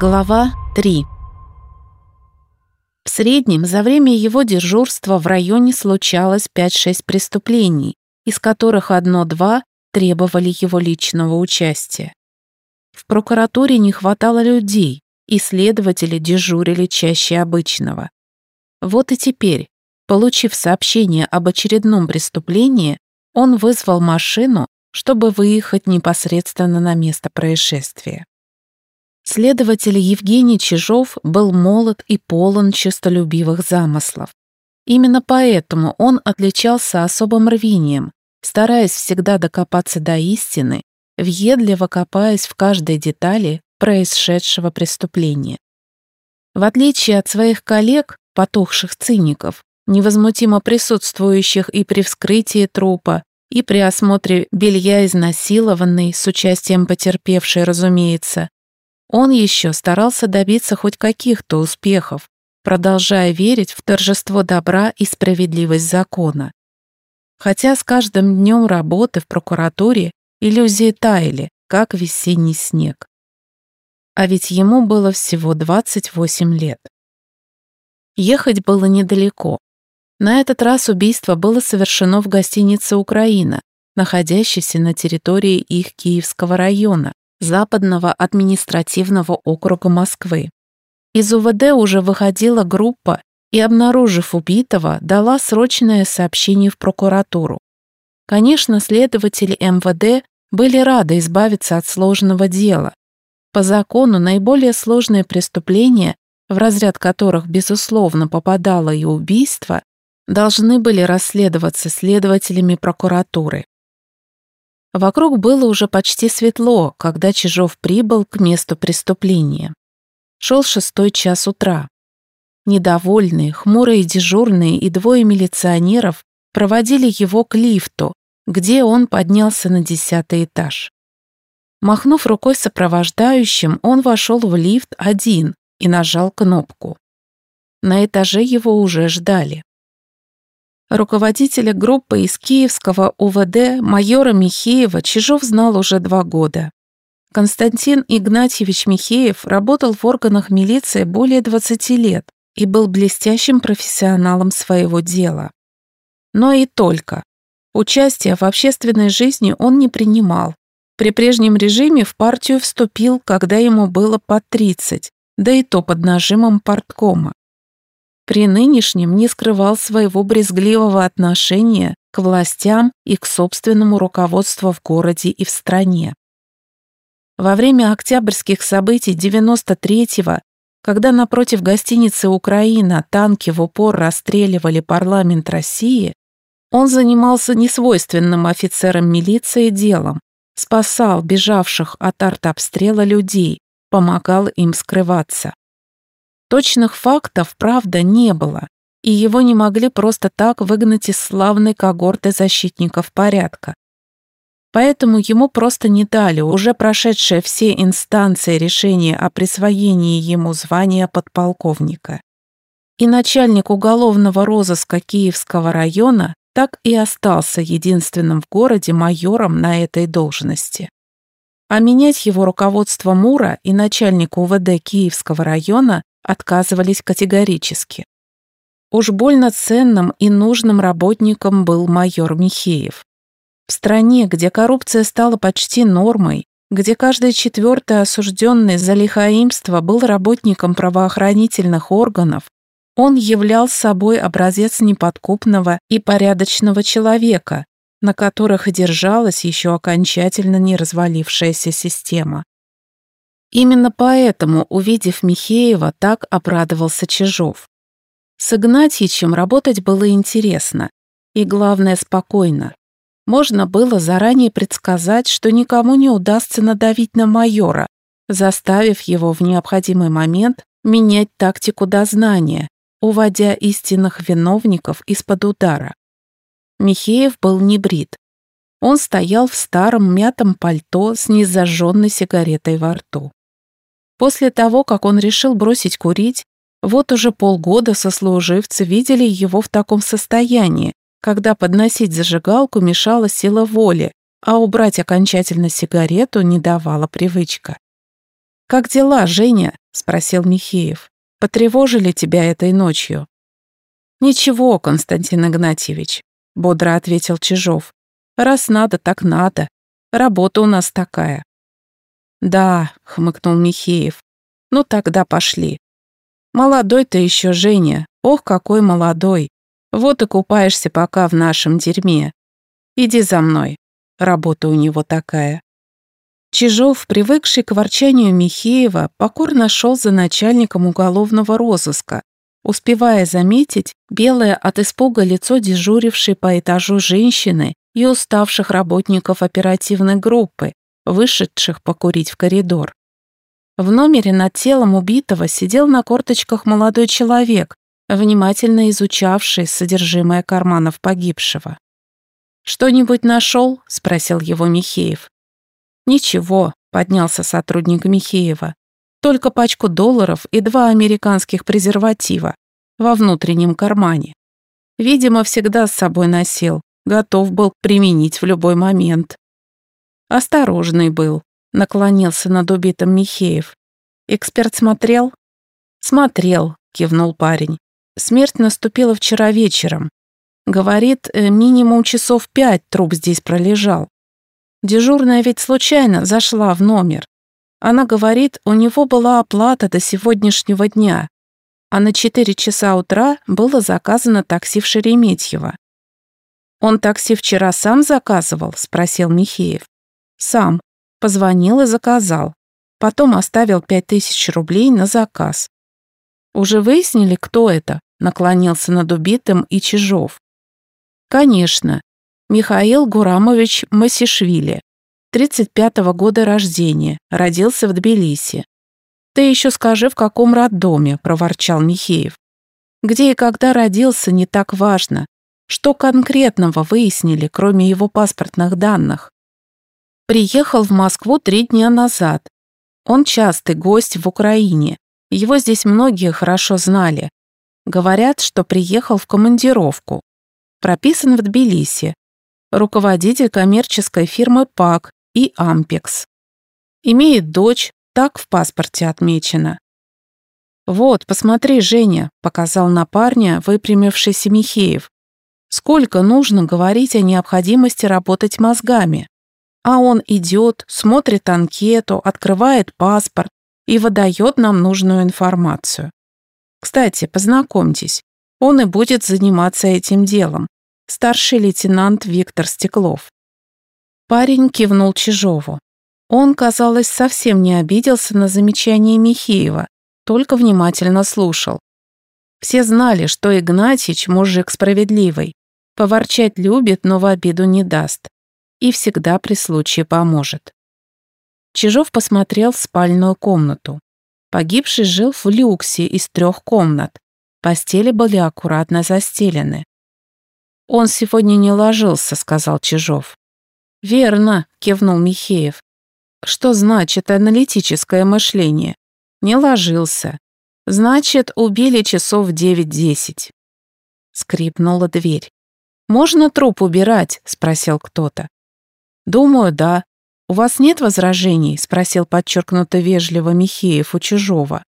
Глава 3 В среднем за время его дежурства в районе случалось 5-6 преступлений, из которых одно-два требовали его личного участия. В прокуратуре не хватало людей, и следователи дежурили чаще обычного. Вот и теперь, получив сообщение об очередном преступлении, он вызвал машину, чтобы выехать непосредственно на место происшествия. Следователь Евгений Чижов был молод и полон честолюбивых замыслов. Именно поэтому он отличался особым рвением, стараясь всегда докопаться до истины, въедливо копаясь в каждой детали происшедшего преступления. В отличие от своих коллег, потухших циников, невозмутимо присутствующих и при вскрытии трупа, и при осмотре белья изнасилованной с участием потерпевшей, разумеется, он еще старался добиться хоть каких-то успехов, продолжая верить в торжество добра и справедливость закона. Хотя с каждым днем работы в прокуратуре иллюзии таяли, как весенний снег. А ведь ему было всего 28 лет. Ехать было недалеко. На этот раз убийство было совершено в гостинице «Украина», находящейся на территории их Киевского района, Западного административного округа Москвы. Из УВД уже выходила группа и, обнаружив убитого, дала срочное сообщение в прокуратуру. Конечно, следователи МВД были рады избавиться от сложного дела. По закону наиболее сложные преступления, в разряд которых, безусловно, попадало и убийство, должны были расследоваться следователями прокуратуры. Вокруг было уже почти светло, когда Чижов прибыл к месту преступления. Шел шестой час утра. Недовольные, хмурые дежурные и двое милиционеров проводили его к лифту, где он поднялся на десятый этаж. Махнув рукой сопровождающим, он вошел в лифт один и нажал кнопку. На этаже его уже ждали руководителя группы из Киевского УВД майора Михеева Чижов знал уже два года. Константин Игнатьевич Михеев работал в органах милиции более 20 лет и был блестящим профессионалом своего дела. Но и только. Участия в общественной жизни он не принимал. При прежнем режиме в партию вступил, когда ему было по 30, да и то под нажимом парткома при нынешнем не скрывал своего брезгливого отношения к властям и к собственному руководству в городе и в стране. Во время октябрьских событий 93-го, когда напротив гостиницы «Украина» танки в упор расстреливали парламент России, он занимался несвойственным офицерам милиции делом, спасал бежавших от артобстрела людей, помогал им скрываться. Точных фактов, правда, не было, и его не могли просто так выгнать из славной когорты защитников порядка. Поэтому ему просто не дали уже прошедшие все инстанции решения о присвоении ему звания подполковника. И начальник уголовного розыска Киевского района так и остался единственным в городе майором на этой должности. А менять его руководство Мура и начальник УВД Киевского района отказывались категорически. Уж больно ценным и нужным работником был майор Михеев. В стране, где коррупция стала почти нормой, где каждый четвертый осужденный за лихаимство был работником правоохранительных органов, он являл собой образец неподкупного и порядочного человека, на которых держалась еще окончательно не развалившаяся система. Именно поэтому, увидев Михеева, так обрадовался Чижов. С Игнатьичем работать было интересно и, главное, спокойно. Можно было заранее предсказать, что никому не удастся надавить на майора, заставив его в необходимый момент менять тактику дознания, уводя истинных виновников из-под удара. Михеев был не брит. Он стоял в старом мятом пальто с незажженной сигаретой во рту. После того, как он решил бросить курить, вот уже полгода сослуживцы видели его в таком состоянии, когда подносить зажигалку мешала сила воли, а убрать окончательно сигарету не давала привычка. «Как дела, Женя?» — спросил Михеев. «Потревожили тебя этой ночью?» «Ничего, Константин Игнатьевич», — бодро ответил Чижов. «Раз надо, так надо. Работа у нас такая». «Да», — хмыкнул Михеев. «Ну тогда пошли. Молодой-то еще Женя. Ох, какой молодой. Вот и купаешься пока в нашем дерьме. Иди за мной. Работа у него такая». Чижов, привыкший к ворчанию Михеева, покорно шел за начальником уголовного розыска, успевая заметить белое от испуга лицо дежурившей по этажу женщины и уставших работников оперативной группы, вышедших покурить в коридор. В номере над телом убитого сидел на корточках молодой человек, внимательно изучавший содержимое карманов погибшего. «Что-нибудь нашел?» — спросил его Михеев. «Ничего», — поднялся сотрудник Михеева. «Только пачку долларов и два американских презерватива во внутреннем кармане. Видимо, всегда с собой носил, готов был применить в любой момент». «Осторожный был», — наклонился над убитым Михеев. «Эксперт смотрел?» «Смотрел», — кивнул парень. «Смерть наступила вчера вечером. Говорит, э, минимум часов пять труп здесь пролежал. Дежурная ведь случайно зашла в номер. Она говорит, у него была оплата до сегодняшнего дня, а на 4 часа утра было заказано такси в Шереметьево. «Он такси вчера сам заказывал?» – спросил Михеев. «Сам. Позвонил и заказал. Потом оставил 5000 рублей на заказ. «Уже выяснили, кто это?» – наклонился над убитым и Чижов. «Конечно. Михаил Гурамович Масишвили, 35-го года рождения, родился в Тбилиси. «Ты еще скажи, в каком роддоме», — проворчал Михеев. «Где и когда родился, не так важно. Что конкретного выяснили, кроме его паспортных данных?» Приехал в Москву три дня назад. Он частый гость в Украине. Его здесь многие хорошо знали. Говорят, что приехал в командировку. Прописан в Тбилиси, руководитель коммерческой фирмы ПАК и Ампекс. Имеет дочь, так в паспорте отмечено. «Вот, посмотри, Женя», — показал на парня выпрямившийся Михеев. «Сколько нужно говорить о необходимости работать мозгами?» А он идет, смотрит анкету, открывает паспорт и выдает нам нужную информацию. Кстати, познакомьтесь, он и будет заниматься этим делом старший лейтенант Виктор Стеклов. Парень кивнул Чижову. Он, казалось, совсем не обиделся на замечание Михеева, только внимательно слушал. Все знали, что Игнатьич мужик справедливый, поворчать любит, но в обиду не даст. И всегда при случае поможет. Чижов посмотрел в спальную комнату. Погибший жил в люксе из трех комнат. Постели были аккуратно застелены. «Он сегодня не ложился», — сказал Чижов. «Верно», — кивнул Михеев. «Что значит аналитическое мышление? Не ложился. Значит, убили часов девять-десять». Скрипнула дверь. «Можно труп убирать?» — спросил кто-то. «Думаю, да. У вас нет возражений?» — спросил подчеркнуто вежливо Михеев у Чижова.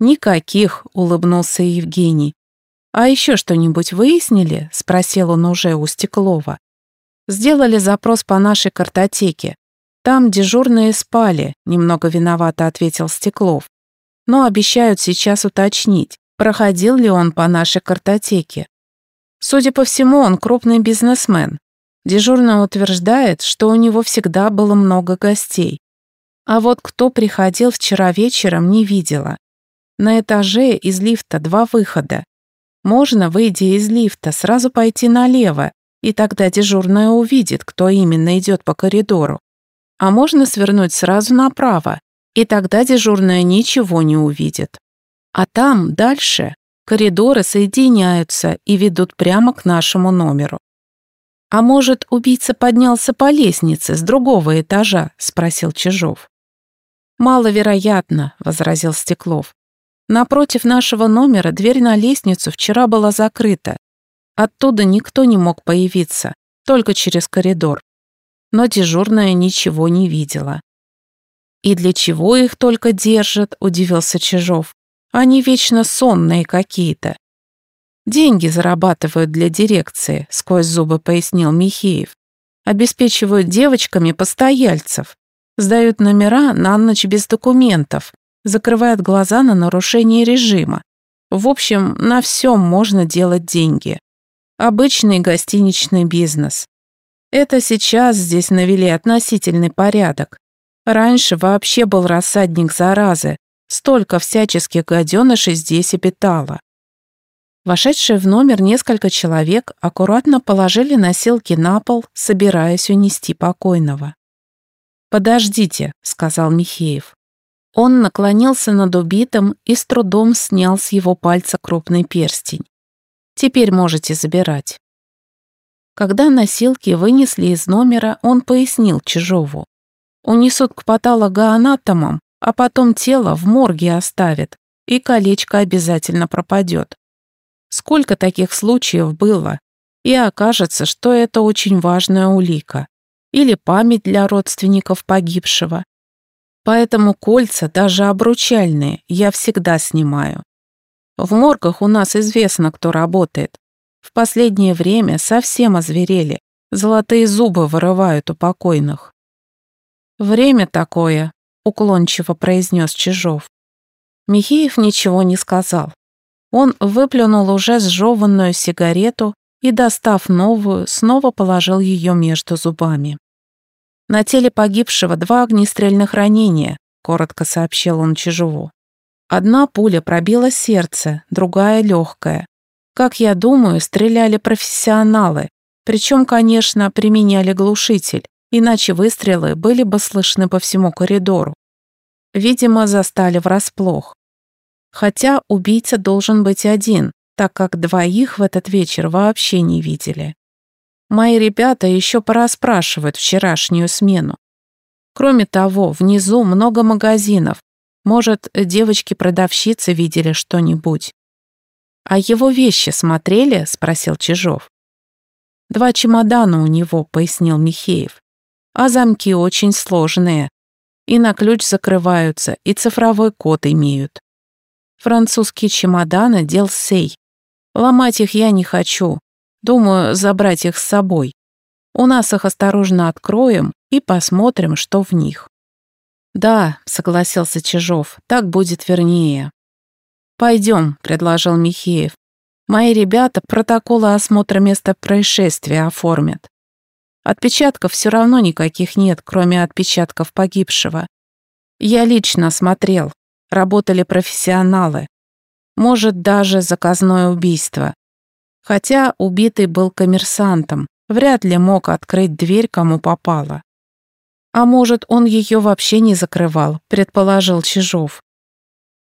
«Никаких», — улыбнулся Евгений. «А еще что-нибудь выяснили?» — спросил он уже у Стеклова. «Сделали запрос по нашей картотеке. Там дежурные спали», — немного виновато ответил Стеклов. «Но обещают сейчас уточнить, проходил ли он по нашей картотеке. Судя по всему, он крупный бизнесмен. Дежурный утверждает, что у него всегда было много гостей. А вот кто приходил вчера вечером, не видела. На этаже из лифта два выхода. Можно, выйдя из лифта, сразу пойти налево, и тогда дежурная увидит, кто именно идет по коридору. А можно свернуть сразу направо, и тогда дежурная ничего не увидит. А там, дальше, коридоры соединяются и ведут прямо к нашему номеру. «А может, убийца поднялся по лестнице с другого этажа?» — спросил Чижов. «Маловероятно», — возразил Стеклов. Напротив нашего номера дверь на лестницу вчера была закрыта. Оттуда никто не мог появиться, только через коридор. Но дежурная ничего не видела. «И для чего их только держат?» – удивился Чижов. «Они вечно сонные какие-то». «Деньги зарабатывают для дирекции», – сквозь зубы пояснил Михеев. «Обеспечивают девочками постояльцев, сдают номера на ночь без документов, закрывают глаза на нарушение режима. В общем, на всем можно делать деньги. Обычный гостиничный бизнес. Это сейчас здесь навели относительный порядок. Раньше вообще был рассадник заразы. Столько всяческих гаденышей здесь обитало. Вошедшие в номер несколько человек аккуратно положили носилки на пол, собираясь унести покойного. «Подождите», — сказал Михеев. Он наклонился над убитым и с трудом снял с его пальца крупный перстень. «Теперь можете забирать». Когда носилки вынесли из номера, он пояснил Чижову. Унесут к патологоанатомам, а потом тело в морге оставят, и колечко обязательно пропадет. Сколько таких случаев было, и окажется, что это очень важная улика или память для родственников погибшего. Поэтому кольца, даже обручальные, я всегда снимаю. В моргах у нас известно, кто работает. В последнее время совсем озверели, золотые зубы вырывают у покойных. «Время такое», — уклончиво произнес Чижов. Михеев ничего не сказал. Он выплюнул уже сжеванную сигарету и, достав новую, снова положил ее между зубами. «На теле погибшего два огнестрельных ранения», — коротко сообщил он Чижову. «Одна пуля пробила сердце, другая — легкая. Как я думаю, стреляли профессионалы, причем, конечно, применяли глушитель, иначе выстрелы были бы слышны по всему коридору. Видимо, застали врасплох. Хотя убийца должен быть один, так как двоих в этот вечер вообще не видели. Мои ребята еще пораспрашивают вчерашнюю смену. Кроме того, внизу много магазинов. Может, девочки-продавщицы видели что-нибудь. «А его вещи смотрели?» — спросил Чижов. «Два чемодана у него», — пояснил Михеев. «А замки очень сложные. И на ключ закрываются, и цифровой код имеют. Французские чемоданы — дел сей. Ломать их я не хочу. Думаю, забрать их с собой. У нас их осторожно откроем и посмотрим, что в них». «Да», — согласился Чижов, — «так будет вернее». «Пойдем», — предложил Михеев. «Мои ребята протоколы осмотра места происшествия оформят. Отпечатков все равно никаких нет, кроме отпечатков погибшего. Я лично смотрел. Работали профессионалы. Может, даже заказное убийство. Хотя убитый был коммерсантом, вряд ли мог открыть дверь, кому попало. А может, он ее вообще не закрывал, предположил Чижов.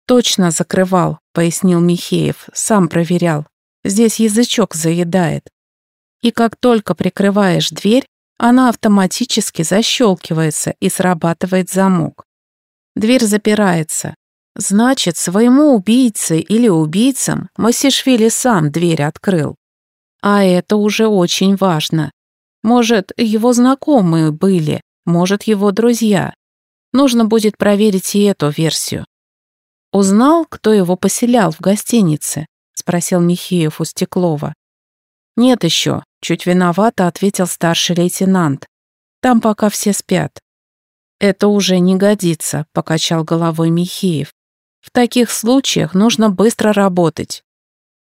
«Точно закрывал», — пояснил Михеев, сам проверял. «Здесь язычок заедает. И как только прикрываешь дверь, она автоматически защелкивается и срабатывает замок. Дверь запирается. Значит, своему убийце или убийцам Масишвили сам дверь открыл. А это уже очень важно. Может, его знакомые были, может, его друзья. Нужно будет проверить и эту версию. «Узнал, кто его поселял в гостинице?» — спросил Михеев у Стеклова. «Нет еще», — чуть виновато ответил старший лейтенант. «Там пока все спят». «Это уже не годится», — покачал головой Михеев. «В таких случаях нужно быстро работать.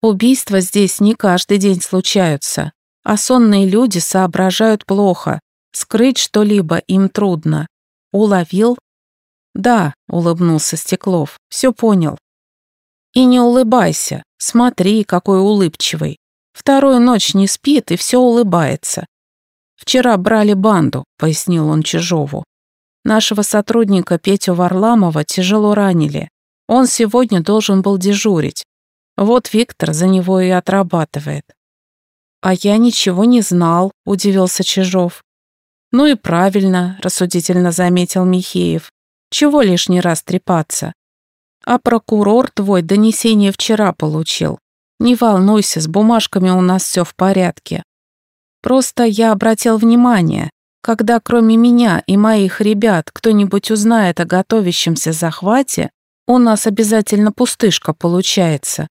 Убийства здесь не каждый день случаются, а сонные люди соображают плохо. Скрыть что-либо им трудно. Уловил «Да», — улыбнулся Стеклов, — «все понял». «И не улыбайся, смотри, какой улыбчивый. Вторую ночь не спит и все улыбается. Вчера брали банду», — пояснил он Чижову. «Нашего сотрудника Петю Варламова тяжело ранили. Он сегодня должен был дежурить. Вот Виктор за него и отрабатывает». «А я ничего не знал», — удивился Чижов. «Ну и правильно», — рассудительно заметил Михеев. Чего лишний раз трепаться? А прокурор твой донесение вчера получил. Не волнуйся, с бумажками у нас все в порядке. Просто я обратил внимание, Когда кроме меня и моих ребят кто-нибудь узнает о готовящемся захвате, у нас обязательно пустышка получается.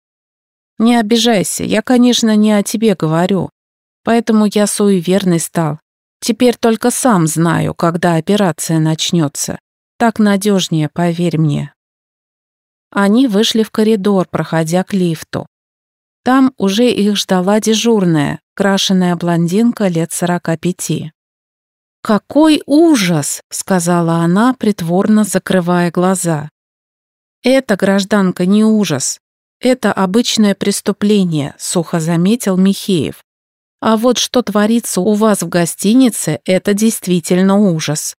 Не обижайся, я, конечно, не о тебе говорю. Поэтому я суеверный стал. Теперь только сам знаю, когда операция начнется. Так надежнее, поверь мне. Они вышли в коридор, проходя к лифту. Там уже их ждала дежурная, крашеная блондинка лет сорока пяти. «Какой ужас!» — сказала она, притворно закрывая глаза. «Это, гражданка, не ужас. Это обычное преступление», — сухо заметил Михеев. «А вот что творится у вас в гостинице, это действительно ужас».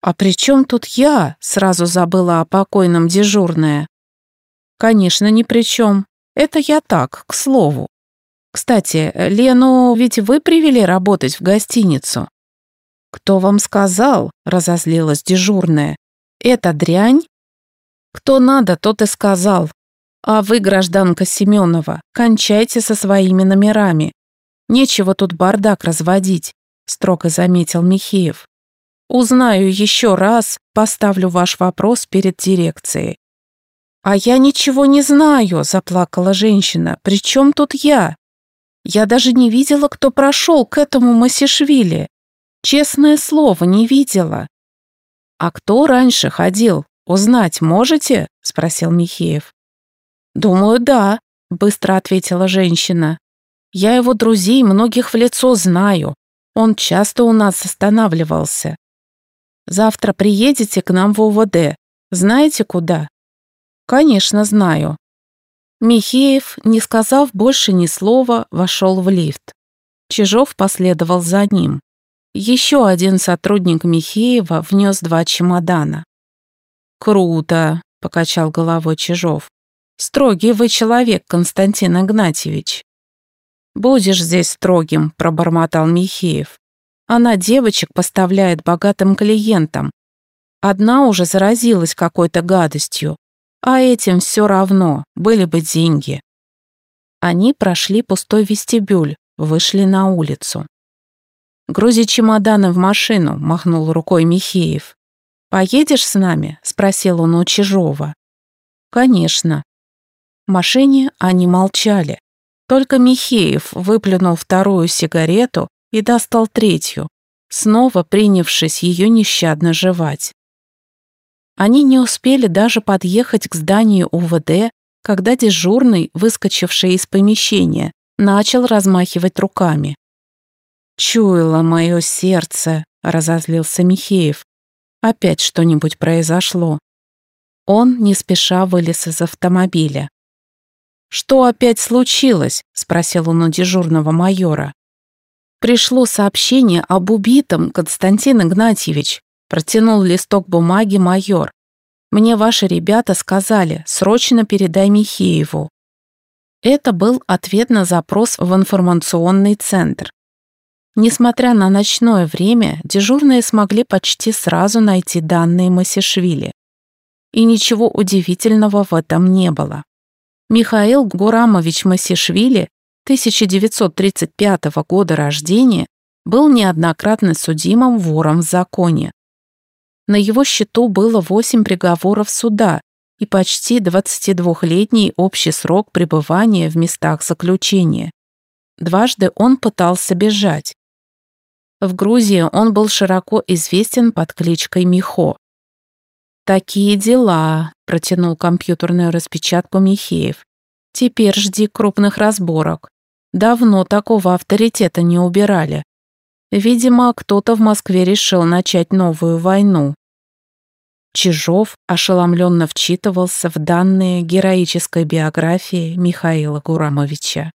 «А при чем тут я?» — сразу забыла о покойном дежурная. «Конечно, ни при чем. Это я так, к слову. Кстати, Лену ведь вы привели работать в гостиницу?» «Кто вам сказал?» — разозлилась дежурная. «Это дрянь?» «Кто надо, тот и сказал. А вы, гражданка Семенова, кончайте со своими номерами. Нечего тут бардак разводить», — строго заметил Михеев. «Узнаю еще раз, поставлю ваш вопрос перед дирекцией». «А я ничего не знаю», — заплакала женщина. «При чем тут я? Я даже не видела, кто прошел к этому Масишвили. Честное слово, не видела. А кто раньше ходил? Узнать можете? спросил Михеев. Думаю, да, быстро ответила женщина. Я его друзей многих в лицо знаю. Он часто у нас останавливался. Завтра приедете к нам в УВД. Знаете куда? Конечно, знаю. Михеев, не сказав больше ни слова, вошел в лифт. Чижов последовал за ним. Еще один сотрудник Михеева внес два чемодана. «Круто», — покачал головой Чижов. «Строгий вы человек, Константин Игнатьевич». «Будешь здесь строгим», — пробормотал Михеев. «Она девочек поставляет богатым клиентам. Одна уже заразилась какой-то гадостью, а этим все равно, были бы деньги». Они прошли пустой вестибюль, вышли на улицу. «Грузи чемоданы в машину», — махнул рукой Михеев. «Поедешь с нами?» — спросил он у Чижова. «Конечно». В машине они молчали. Только Михеев выплюнул вторую сигарету и достал третью, снова принявшись ее нещадно жевать. Они не успели даже подъехать к зданию УВД, когда дежурный, выскочивший из помещения, начал размахивать руками. «Чуяло мое сердце», — разозлился Михеев. «Опять что-нибудь произошло». Он не спеша вылез из автомобиля. «Что опять случилось?» — спросил он у дежурного майора. «Пришло сообщение об убитом, Константин Игнатьевич», — протянул листок бумаги майор. «Мне ваши ребята сказали, срочно передай Михееву». Это был ответ на запрос в информационный центр. Несмотря на ночное время, дежурные смогли почти сразу найти данные Масишвили. И ничего удивительного в этом не было. Михаил Гурамович Масишвили, 1935 года рождения, был неоднократно судимым вором в законе. На его счету было 8 приговоров суда и почти 22-летний общий срок пребывания в местах заключения. Дважды он пытался бежать, в Грузии он был широко известен под кличкой Михо. «Такие дела», — протянул компьютерную распечатку Михеев. «Теперь жди крупных разборок. Давно такого авторитета не убирали. Видимо, кто-то в Москве решил начать новую войну». Чижов ошеломленно вчитывался в данные героической биографии Михаила Гурамовича.